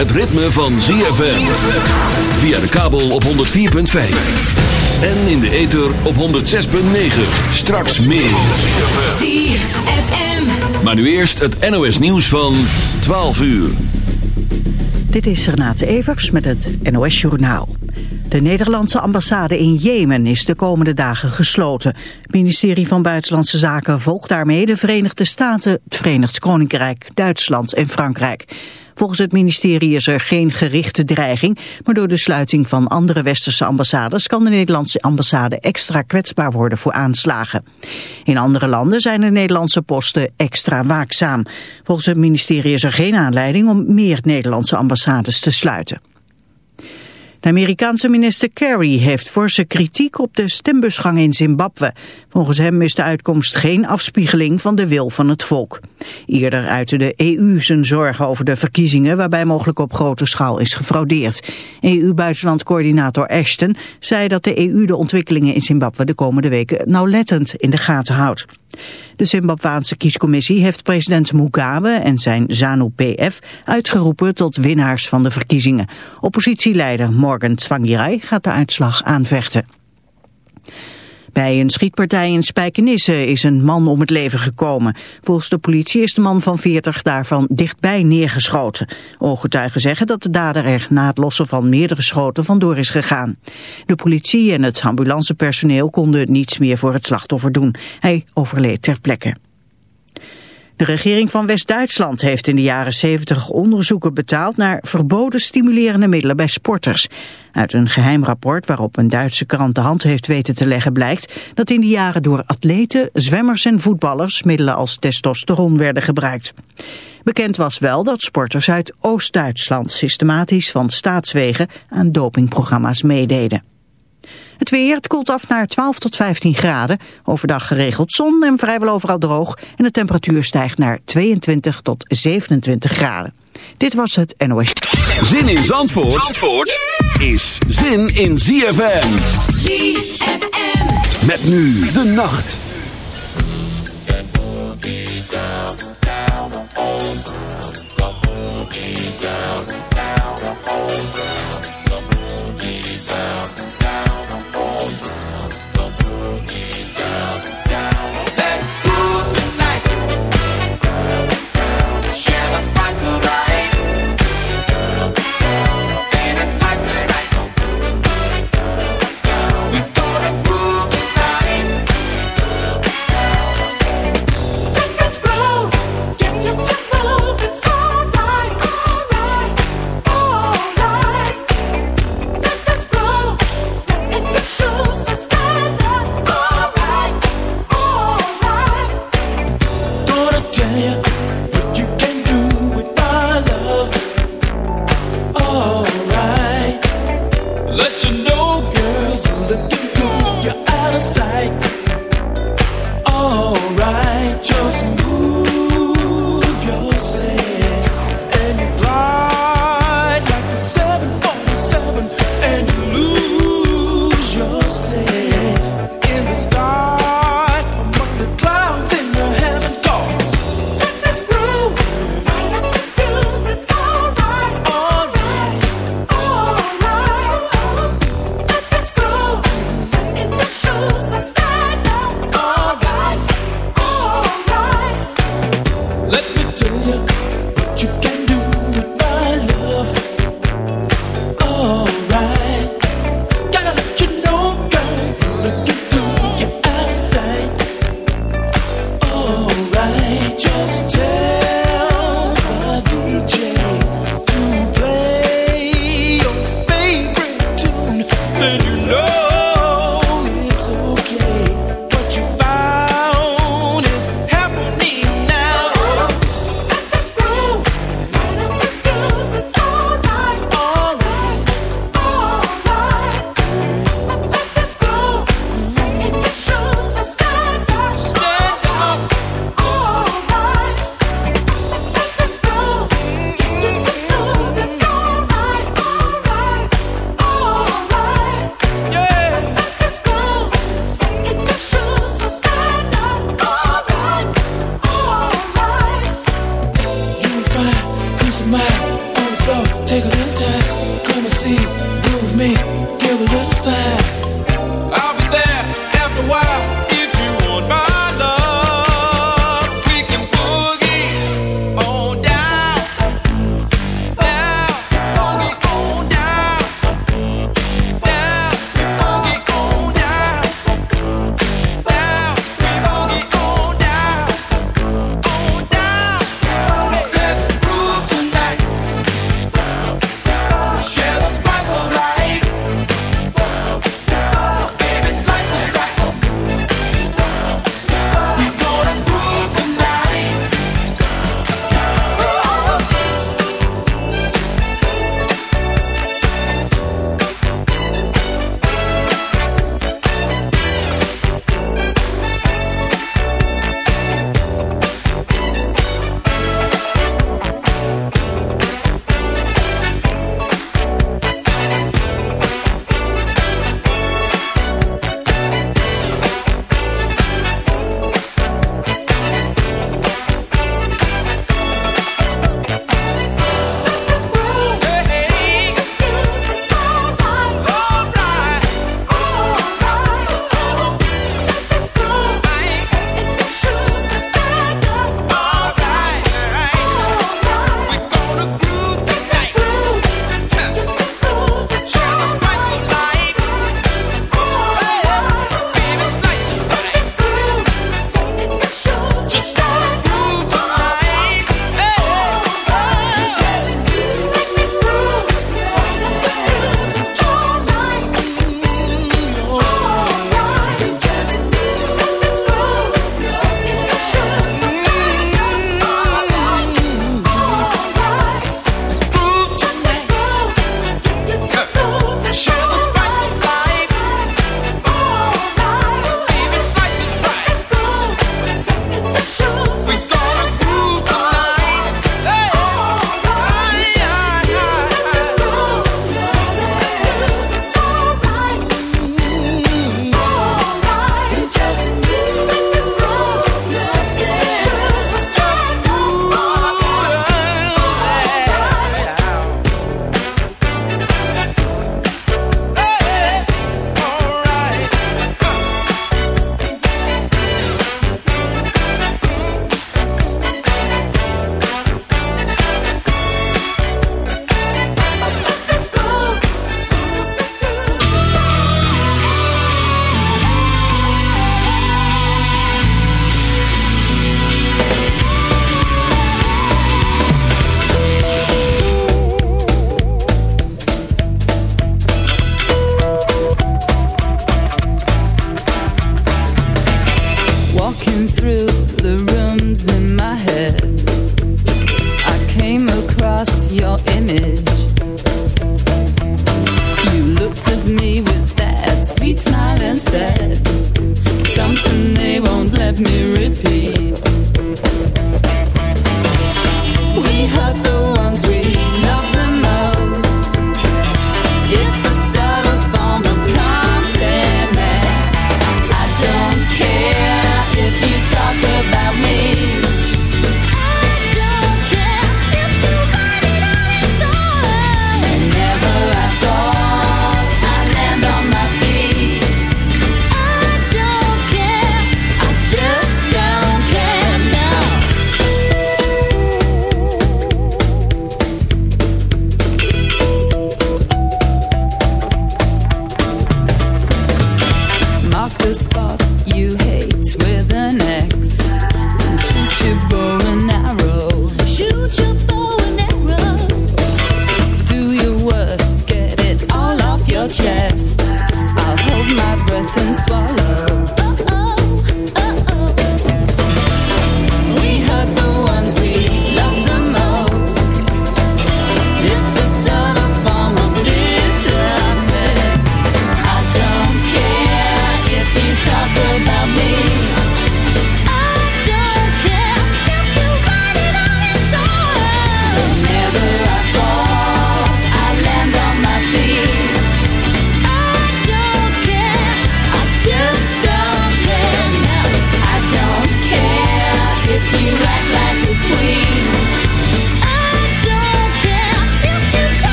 Het ritme van ZFM. Via de kabel op 104.5. En in de ether op 106.9. Straks meer. ZFM. Maar nu eerst het NOS nieuws van 12 uur. Dit is Renate Evers met het NOS Journaal. De Nederlandse ambassade in Jemen is de komende dagen gesloten. Het ministerie van Buitenlandse Zaken volgt daarmee de Verenigde Staten, het Verenigd Koninkrijk, Duitsland en Frankrijk. Volgens het ministerie is er geen gerichte dreiging, maar door de sluiting van andere westerse ambassades kan de Nederlandse ambassade extra kwetsbaar worden voor aanslagen. In andere landen zijn de Nederlandse posten extra waakzaam. Volgens het ministerie is er geen aanleiding om meer Nederlandse ambassades te sluiten. De Amerikaanse minister Kerry heeft forse kritiek op de stembusgang in Zimbabwe. Volgens hem is de uitkomst geen afspiegeling van de wil van het volk. Eerder uitte de EU zijn zorgen over de verkiezingen waarbij mogelijk op grote schaal is gefraudeerd. EU-buitenlandcoördinator Ashton zei dat de EU de ontwikkelingen in Zimbabwe de komende weken nauwlettend in de gaten houdt. De Zimbabwaanse kiescommissie heeft president Mugabe en zijn ZANU-PF uitgeroepen tot winnaars van de verkiezingen. Oppositieleider Morgan Tsvangirai gaat de uitslag aanvechten. Bij een schietpartij in Spijkenisse is een man om het leven gekomen. Volgens de politie is de man van 40 daarvan dichtbij neergeschoten. Ooggetuigen zeggen dat de dader er na het lossen van meerdere schoten vandoor is gegaan. De politie en het ambulancepersoneel konden niets meer voor het slachtoffer doen. Hij overleed ter plekke. De regering van West-Duitsland heeft in de jaren 70 onderzoeken betaald naar verboden stimulerende middelen bij sporters. Uit een geheim rapport waarop een Duitse krant de hand heeft weten te leggen blijkt dat in die jaren door atleten, zwemmers en voetballers middelen als testosteron werden gebruikt. Bekend was wel dat sporters uit Oost-Duitsland systematisch van staatswegen aan dopingprogramma's meededen. Het weer, het koelt af naar 12 tot 15 graden. Overdag geregeld zon en vrijwel overal droog. En de temperatuur stijgt naar 22 tot 27 graden. Dit was het NOS. Zin in Zandvoort, Zandvoort is zin in ZFM. ZFM. Met nu de nacht.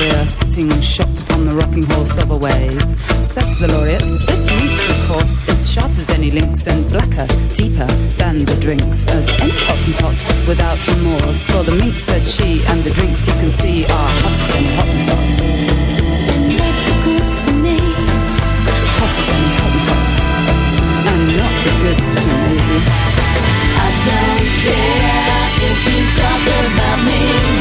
Sitting shocked upon the rocking horse of a wave. Said the laureate, this minx, of course, is sharp as any lynx and blacker, deeper than the drinks as any hottentot without remorse. For the minx, said she, and the drinks you can see are hot as any hottentot. Not the goods for me. Hot as any hottentot. And not the goods for me. I don't care if you talk about me.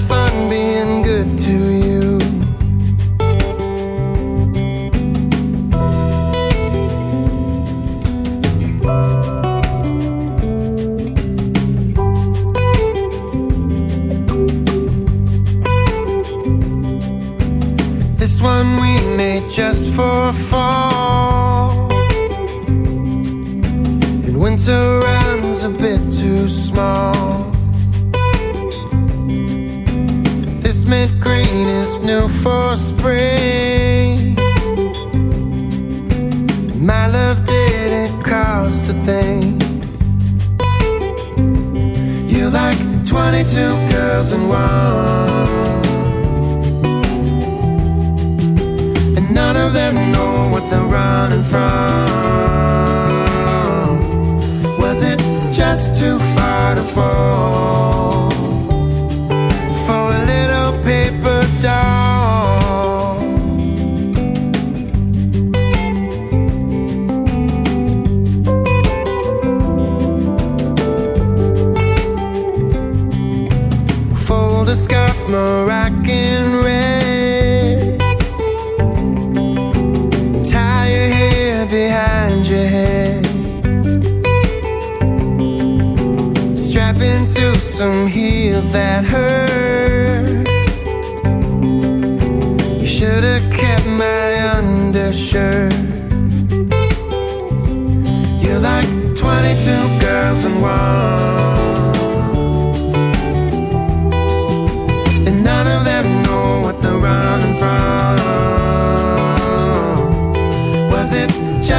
fun being good to unwind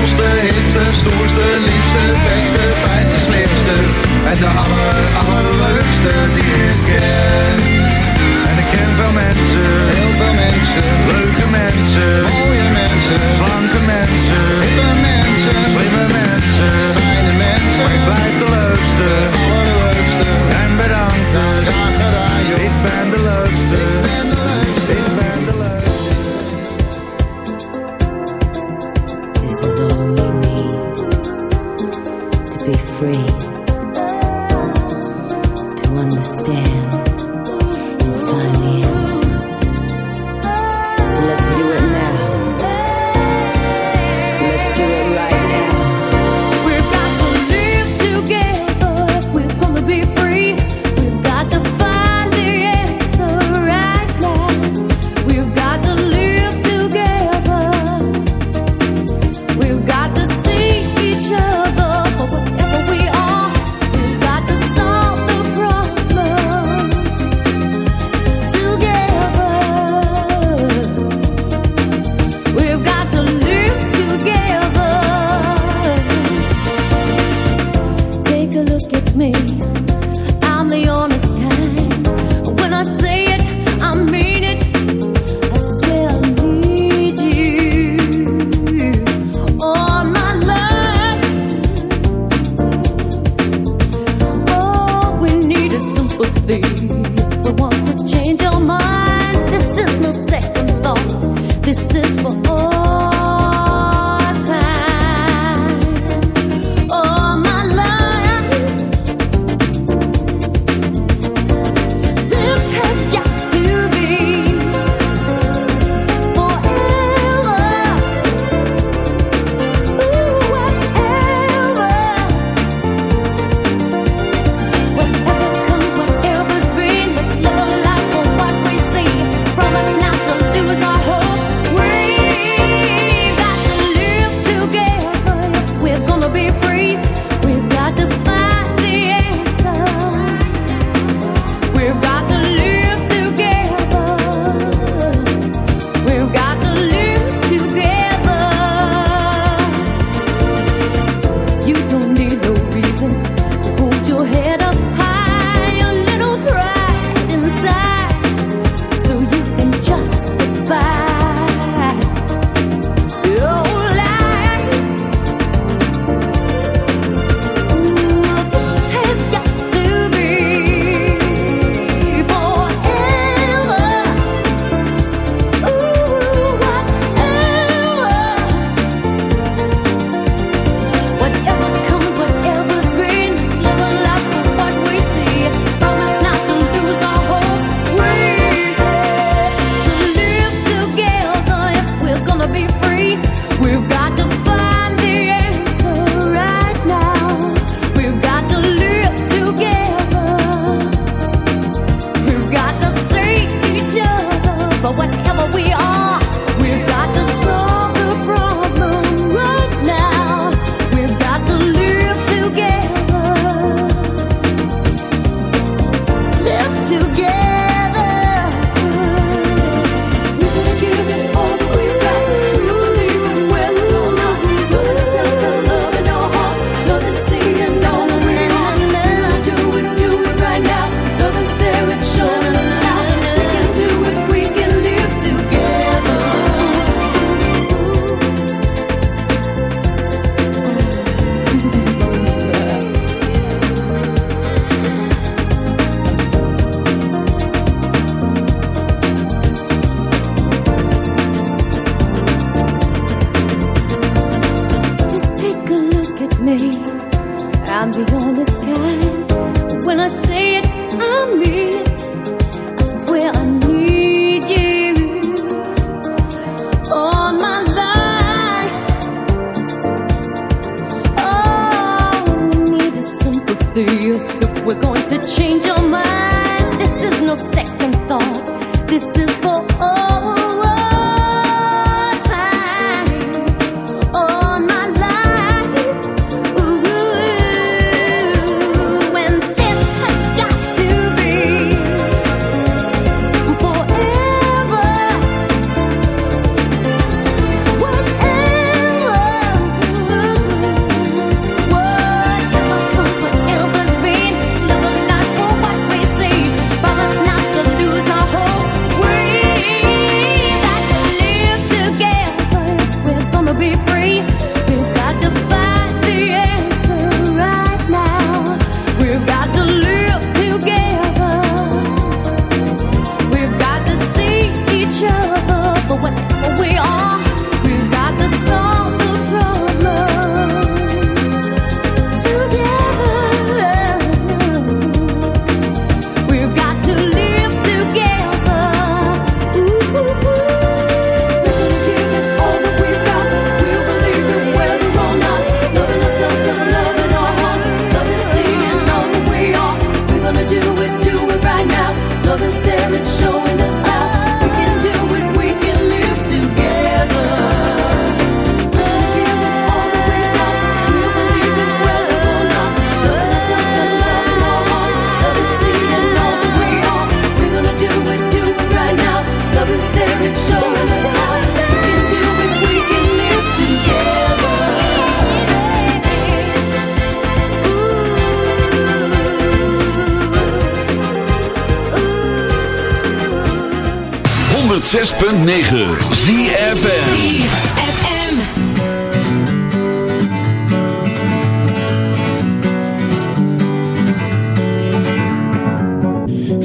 koelste, hipste, stoerste, liefste, vetste, fijnste, slimste. En de aller, allerleukste die ik ken. En ik ken veel mensen, heel veel mensen, leuke mensen, mooie mensen, slanke mensen, hippe mensen, slimme mensen, fijne mensen. Maar ik blijf de leukste, allerleukste. En bedankt dus, graag gedaan ik ben de leukste, We need to be free,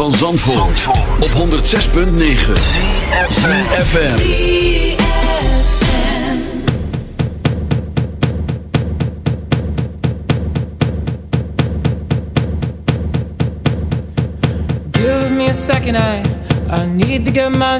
van Zandvoort, op 106.9 CFFM Give me a second, I I need to get my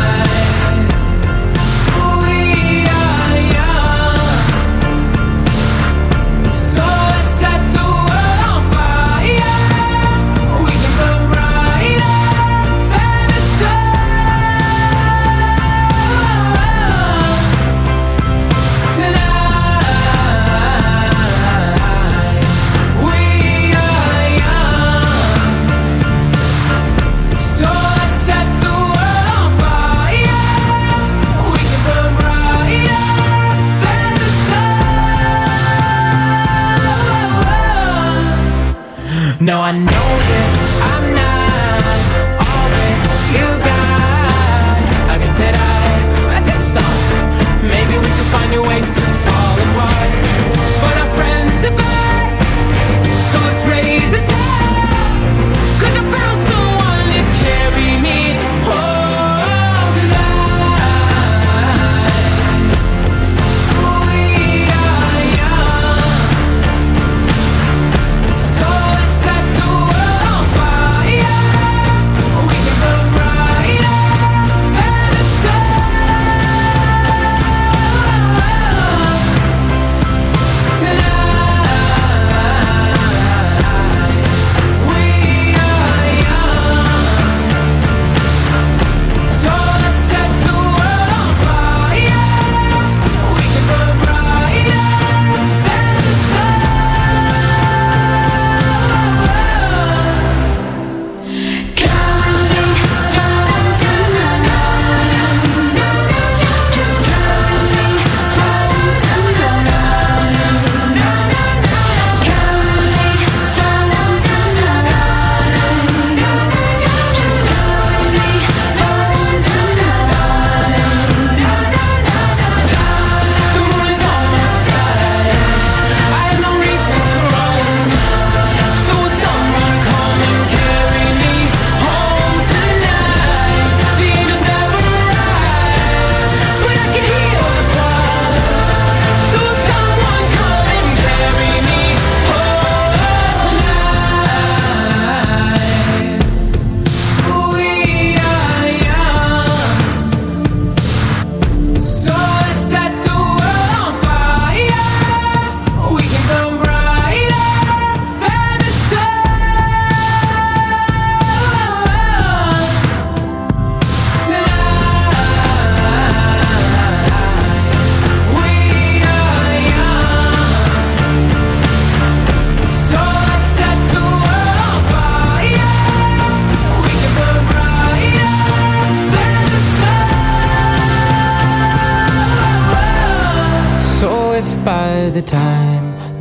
No, I know